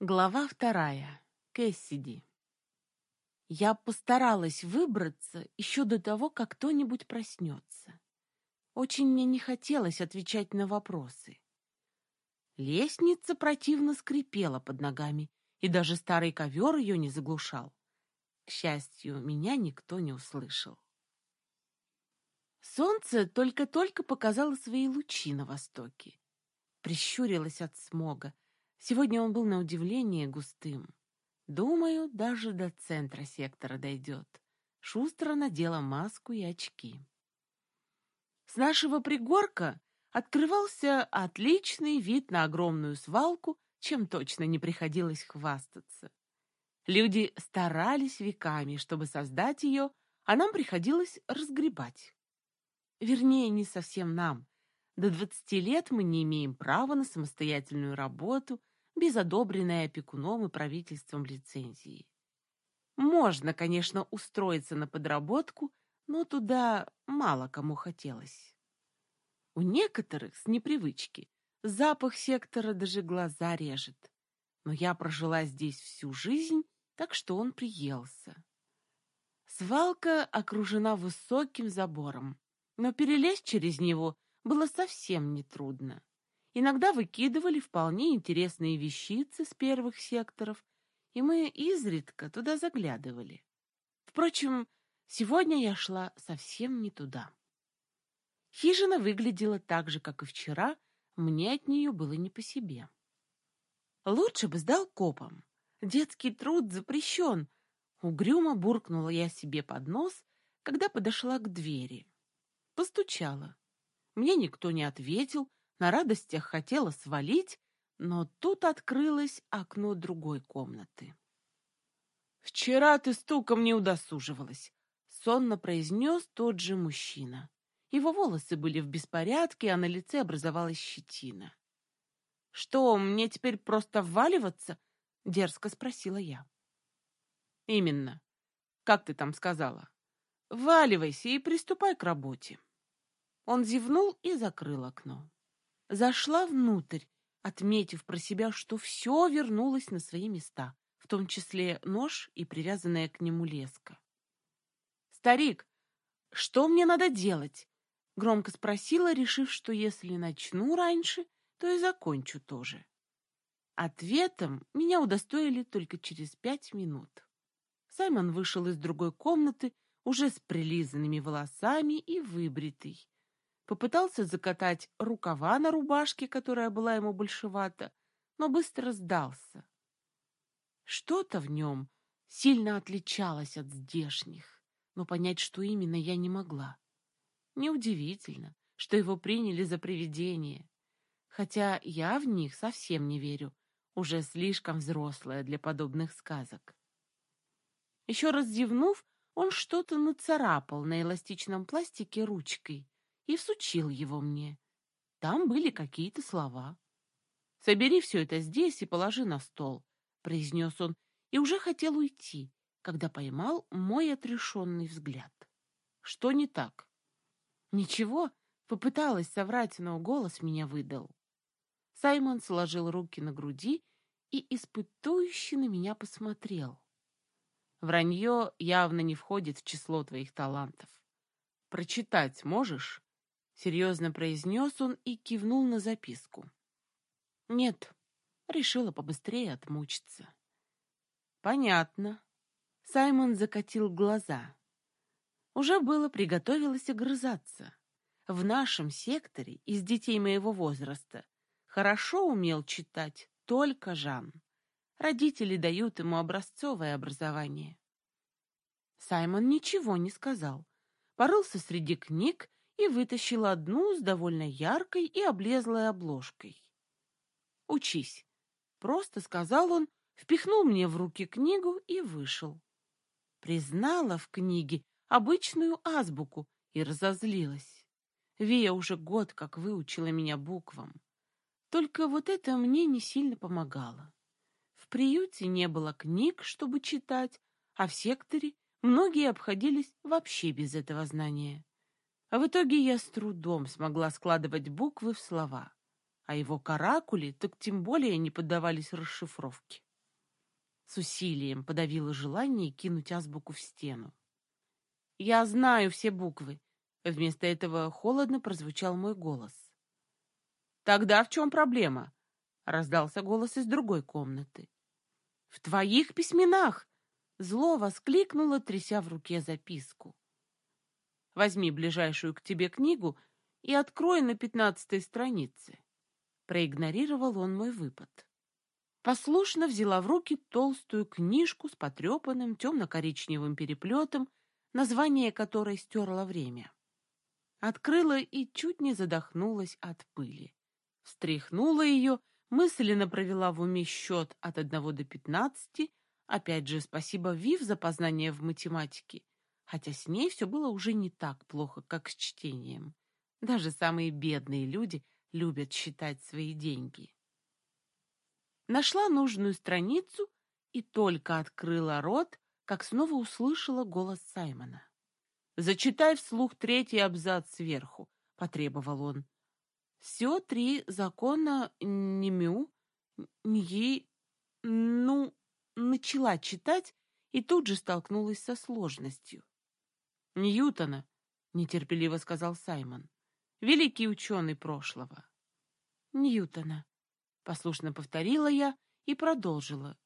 Глава вторая. Кэссиди. Я постаралась выбраться еще до того, как кто-нибудь проснется. Очень мне не хотелось отвечать на вопросы. Лестница противно скрипела под ногами, и даже старый ковер ее не заглушал. К счастью, меня никто не услышал. Солнце только-только показало свои лучи на востоке. Прищурилось от смога, Сегодня он был на удивление густым. Думаю, даже до центра сектора дойдет. Шустро надела маску и очки. С нашего пригорка открывался отличный вид на огромную свалку, чем точно не приходилось хвастаться. Люди старались веками, чтобы создать ее, а нам приходилось разгребать. Вернее, не совсем нам. До 20 лет мы не имеем права на самостоятельную работу без одобренной опекуном и правительством лицензии. Можно, конечно, устроиться на подработку, но туда мало кому хотелось. У некоторых с непривычки запах сектора даже глаза режет. Но я прожила здесь всю жизнь, так что он приелся. Свалка окружена высоким забором, но перелезть через него было совсем нетрудно. Иногда выкидывали вполне интересные вещицы с первых секторов, и мы изредка туда заглядывали. Впрочем, сегодня я шла совсем не туда. Хижина выглядела так же, как и вчера, мне от нее было не по себе. Лучше бы сдал копам. Детский труд запрещен. Угрюмо буркнула я себе под нос, когда подошла к двери. Постучала. Мне никто не ответил, на радостях хотела свалить, но тут открылось окно другой комнаты. «Вчера ты стуком не удосуживалась», — сонно произнес тот же мужчина. Его волосы были в беспорядке, а на лице образовалась щетина. «Что, мне теперь просто вваливаться?» — дерзко спросила я. «Именно. Как ты там сказала? Вваливайся и приступай к работе». Он зевнул и закрыл окно. Зашла внутрь, отметив про себя, что все вернулось на свои места, в том числе нож и привязанная к нему леска. «Старик, что мне надо делать?» — громко спросила, решив, что если начну раньше, то и закончу тоже. Ответом меня удостоили только через пять минут. Саймон вышел из другой комнаты, уже с прилизанными волосами и выбритый, Попытался закатать рукава на рубашке, которая была ему большевата, но быстро сдался. Что-то в нем сильно отличалось от здешних, но понять, что именно, я не могла. Неудивительно, что его приняли за привидение, хотя я в них совсем не верю, уже слишком взрослая для подобных сказок. Еще раз зевнув, он что-то нацарапал на эластичном пластике ручкой, и всучил его мне. Там были какие-то слова. «Собери все это здесь и положи на стол», — произнес он, и уже хотел уйти, когда поймал мой отрешенный взгляд. «Что не так?» «Ничего», — попыталась соврать, но голос меня выдал. Саймон сложил руки на груди и испытующе на меня посмотрел. «Вранье явно не входит в число твоих талантов. Прочитать можешь?» Серьезно произнес он и кивнул на записку. Нет, решила побыстрее отмучиться. Понятно. Саймон закатил глаза. Уже было приготовилось огрызаться. В нашем секторе из детей моего возраста хорошо умел читать только Жан. Родители дают ему образцовое образование. Саймон ничего не сказал. Порылся среди книг и вытащил одну с довольно яркой и облезлой обложкой. «Учись», — просто сказал он, впихнул мне в руки книгу и вышел. Признала в книге обычную азбуку и разозлилась. Вия уже год как выучила меня буквам. Только вот это мне не сильно помогало. В приюте не было книг, чтобы читать, а в секторе многие обходились вообще без этого знания. А в итоге я с трудом смогла складывать буквы в слова, а его каракули так тем более не поддавались расшифровке. С усилием подавила желание кинуть азбуку в стену. «Я знаю все буквы». Вместо этого холодно прозвучал мой голос. «Тогда в чем проблема?» — раздался голос из другой комнаты. «В твоих письменах!» — зло воскликнула, тряся в руке записку. «Возьми ближайшую к тебе книгу и открой на пятнадцатой странице». Проигнорировал он мой выпад. Послушно взяла в руки толстую книжку с потрепанным темно-коричневым переплетом, название которой стерло время. Открыла и чуть не задохнулась от пыли встряхнула ее, мысленно провела в уме счет от одного до пятнадцати, опять же, спасибо Вив за познание в математике, хотя с ней все было уже не так плохо, как с чтением. Даже самые бедные люди любят считать свои деньги. Нашла нужную страницу и только открыла рот, как снова услышала голос Саймона. «Зачитай вслух третий абзац сверху», — потребовал он. Все три закона Немю, Ньи, ну, начала читать и тут же столкнулась со сложностью. «Ньютона», — нетерпеливо сказал Саймон, — «великий ученый прошлого». «Ньютона», — послушно повторила я и продолжила.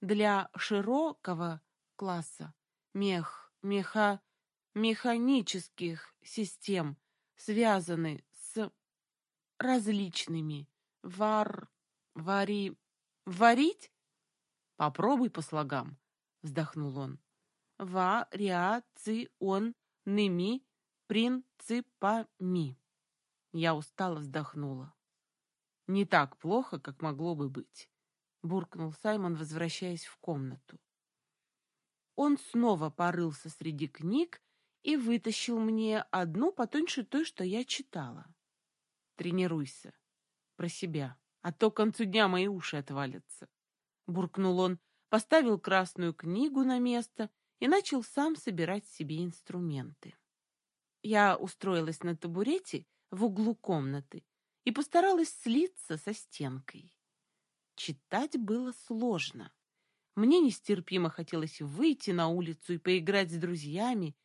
«Для широкого класса мех, меха, механических систем связаны различными. Вар... вари... варить? Попробуй по слогам, вздохнул он. Вариацион ними принципами. Я устало вздохнула. Не так плохо, как могло бы быть, буркнул Саймон, возвращаясь в комнату. Он снова порылся среди книг и вытащил мне одну потоньше той, что я читала. Тренируйся. Про себя. А то к концу дня мои уши отвалятся. Буркнул он, поставил красную книгу на место и начал сам собирать себе инструменты. Я устроилась на табурете в углу комнаты и постаралась слиться со стенкой. Читать было сложно. Мне нестерпимо хотелось выйти на улицу и поиграть с друзьями,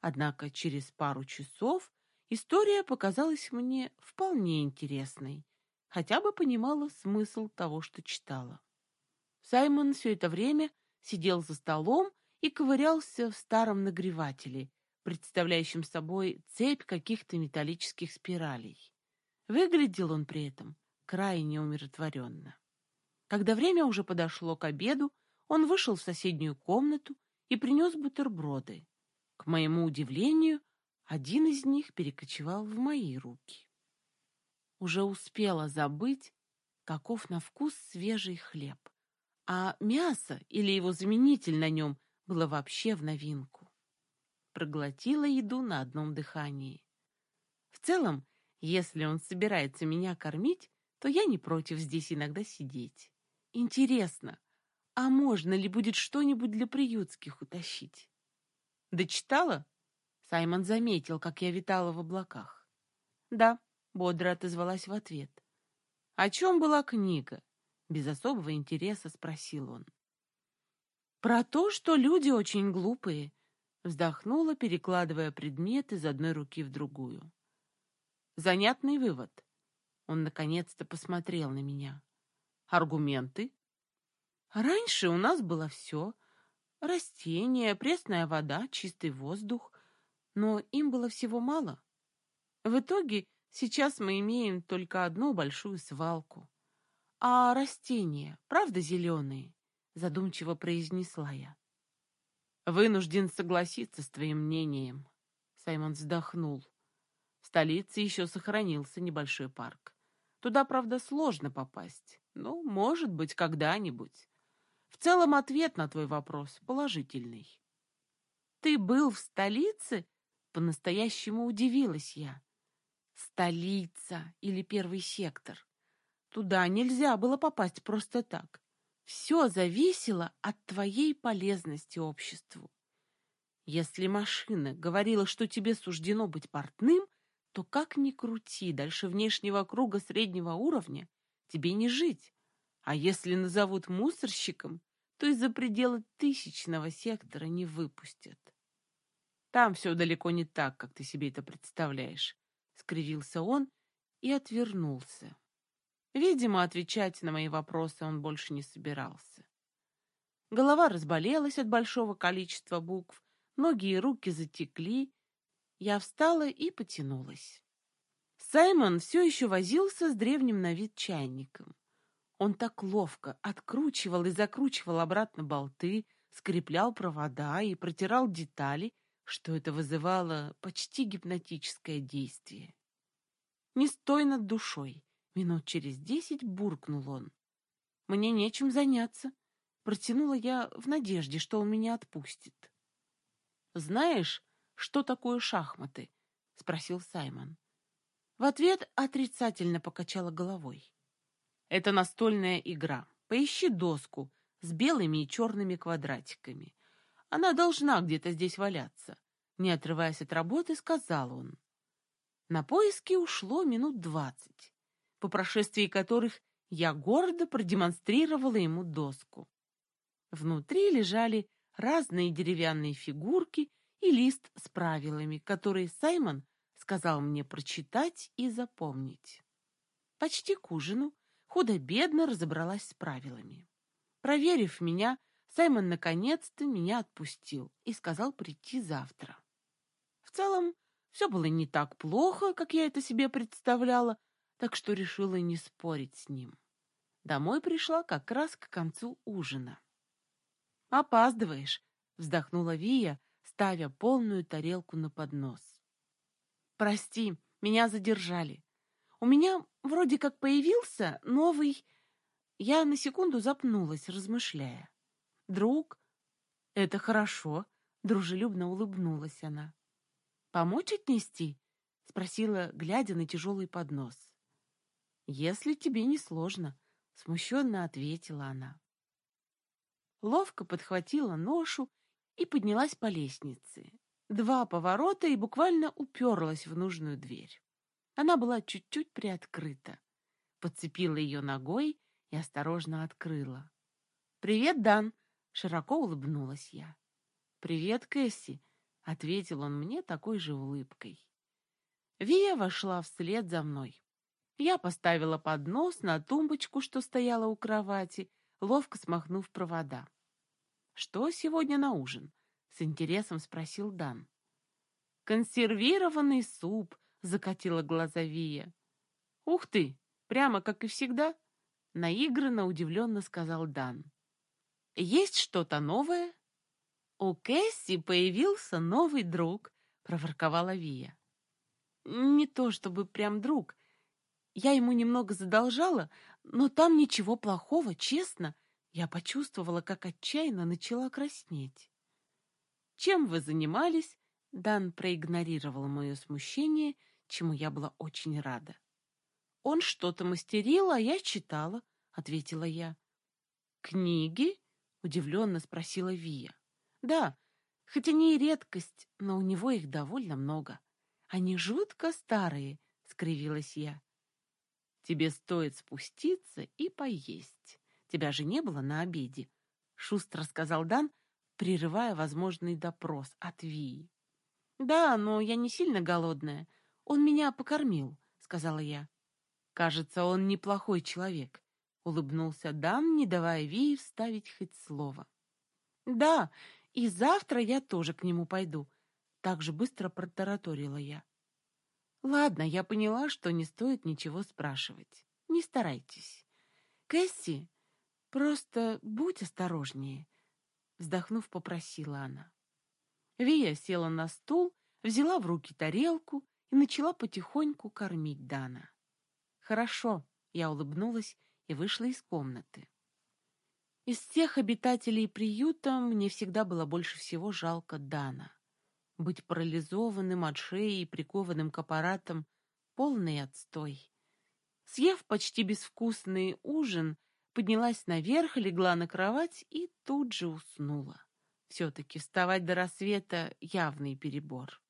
однако через пару часов История показалась мне вполне интересной, хотя бы понимала смысл того, что читала. Саймон все это время сидел за столом и ковырялся в старом нагревателе, представляющем собой цепь каких-то металлических спиралей. Выглядел он при этом крайне умиротворенно. Когда время уже подошло к обеду, он вышел в соседнюю комнату и принес бутерброды. К моему удивлению, один из них перекочевал в мои руки. Уже успела забыть, каков на вкус свежий хлеб, а мясо или его заменитель на нем было вообще в новинку. Проглотила еду на одном дыхании. В целом, если он собирается меня кормить, то я не против здесь иногда сидеть. Интересно, а можно ли будет что-нибудь для приютских утащить? Дочитала? Саймон заметил, как я витала в облаках. «Да», — бодро отозвалась в ответ. «О чем была книга?» — без особого интереса спросил он. «Про то, что люди очень глупые», — вздохнула, перекладывая предмет из одной руки в другую. «Занятный вывод». Он наконец-то посмотрел на меня. «Аргументы?» «Раньше у нас было все. Растения, пресная вода, чистый воздух но им было всего мало. В итоге сейчас мы имеем только одну большую свалку. А растения, правда, зеленые? Задумчиво произнесла я. Вынужден согласиться с твоим мнением. Саймон вздохнул. В столице еще сохранился небольшой парк. Туда, правда, сложно попасть. Ну, может быть, когда-нибудь. В целом ответ на твой вопрос положительный. Ты был в столице? По-настоящему удивилась я. Столица или первый сектор. Туда нельзя было попасть просто так. Все зависело от твоей полезности обществу. Если машина говорила, что тебе суждено быть портным, то как ни крути, дальше внешнего круга среднего уровня тебе не жить. А если назовут мусорщиком, то из-за предела тысячного сектора не выпустят. Там все далеко не так, как ты себе это представляешь, — скривился он и отвернулся. Видимо, отвечать на мои вопросы он больше не собирался. Голова разболелась от большого количества букв, ноги и руки затекли. Я встала и потянулась. Саймон все еще возился с древним на вид чайником. Он так ловко откручивал и закручивал обратно болты, скреплял провода и протирал детали, что это вызывало почти гипнотическое действие. Не стой над душой. Минут через десять буркнул он. Мне нечем заняться. Протянула я в надежде, что он меня отпустит. Знаешь, что такое шахматы? Спросил Саймон. В ответ отрицательно покачала головой. Это настольная игра. Поищи доску с белыми и черными квадратиками. Она должна где-то здесь валяться. Не отрываясь от работы, сказал он. На поиски ушло минут двадцать, по прошествии которых я гордо продемонстрировала ему доску. Внутри лежали разные деревянные фигурки и лист с правилами, которые Саймон сказал мне прочитать и запомнить. Почти к ужину худо-бедно разобралась с правилами. Проверив меня, Саймон наконец-то меня отпустил и сказал прийти завтра. В целом, все было не так плохо, как я это себе представляла, так что решила не спорить с ним. Домой пришла как раз к концу ужина. «Опаздываешь», — вздохнула Вия, ставя полную тарелку на поднос. «Прости, меня задержали. У меня вроде как появился новый...» Я на секунду запнулась, размышляя. «Друг?» «Это хорошо», — дружелюбно улыбнулась она. «Помочь отнести?» — спросила, глядя на тяжелый поднос. «Если тебе не сложно», — смущенно ответила она. Ловко подхватила ношу и поднялась по лестнице. Два поворота и буквально уперлась в нужную дверь. Она была чуть-чуть приоткрыта. Подцепила ее ногой и осторожно открыла. «Привет, Дан!» — широко улыбнулась я. «Привет, Кэсси!» — ответил он мне такой же улыбкой. Вия вошла вслед за мной. Я поставила поднос на тумбочку, что стояла у кровати, ловко смахнув провода. «Что сегодня на ужин?» — с интересом спросил Дан. «Консервированный суп», — закатила глаза Вия. «Ух ты! Прямо как и всегда!» — наигранно удивленно сказал Дан. «Есть что-то новое?» «У Кэсси появился новый друг», — проворковала Вия. «Не то чтобы прям друг. Я ему немного задолжала, но там ничего плохого, честно. Я почувствовала, как отчаянно начала краснеть». «Чем вы занимались?» Дан проигнорировал мое смущение, чему я была очень рада. «Он что-то мастерил, а я читала», — ответила я. «Книги?» — удивленно спросила Вия. Да, хоть они и редкость, но у него их довольно много. Они жутко старые, — скривилась я. Тебе стоит спуститься и поесть. Тебя же не было на обеде, — шустро сказал Дан, прерывая возможный допрос от Вии. Да, но я не сильно голодная. Он меня покормил, — сказала я. Кажется, он неплохой человек, — улыбнулся Дан, не давая Вии вставить хоть слово. Да, и завтра я тоже к нему пойду. Так же быстро протараторила я. Ладно, я поняла, что не стоит ничего спрашивать. Не старайтесь. Кэсси, просто будь осторожнее. Вздохнув, попросила она. Вия села на стул, взяла в руки тарелку и начала потихоньку кормить Дана. «Хорошо», — я улыбнулась и вышла из комнаты. Из всех обитателей приюта мне всегда было больше всего жалко Дана. Быть парализованным от шеи и прикованным к аппаратам — полный отстой. Съев почти безвкусный ужин, поднялась наверх, легла на кровать и тут же уснула. Все-таки вставать до рассвета — явный перебор.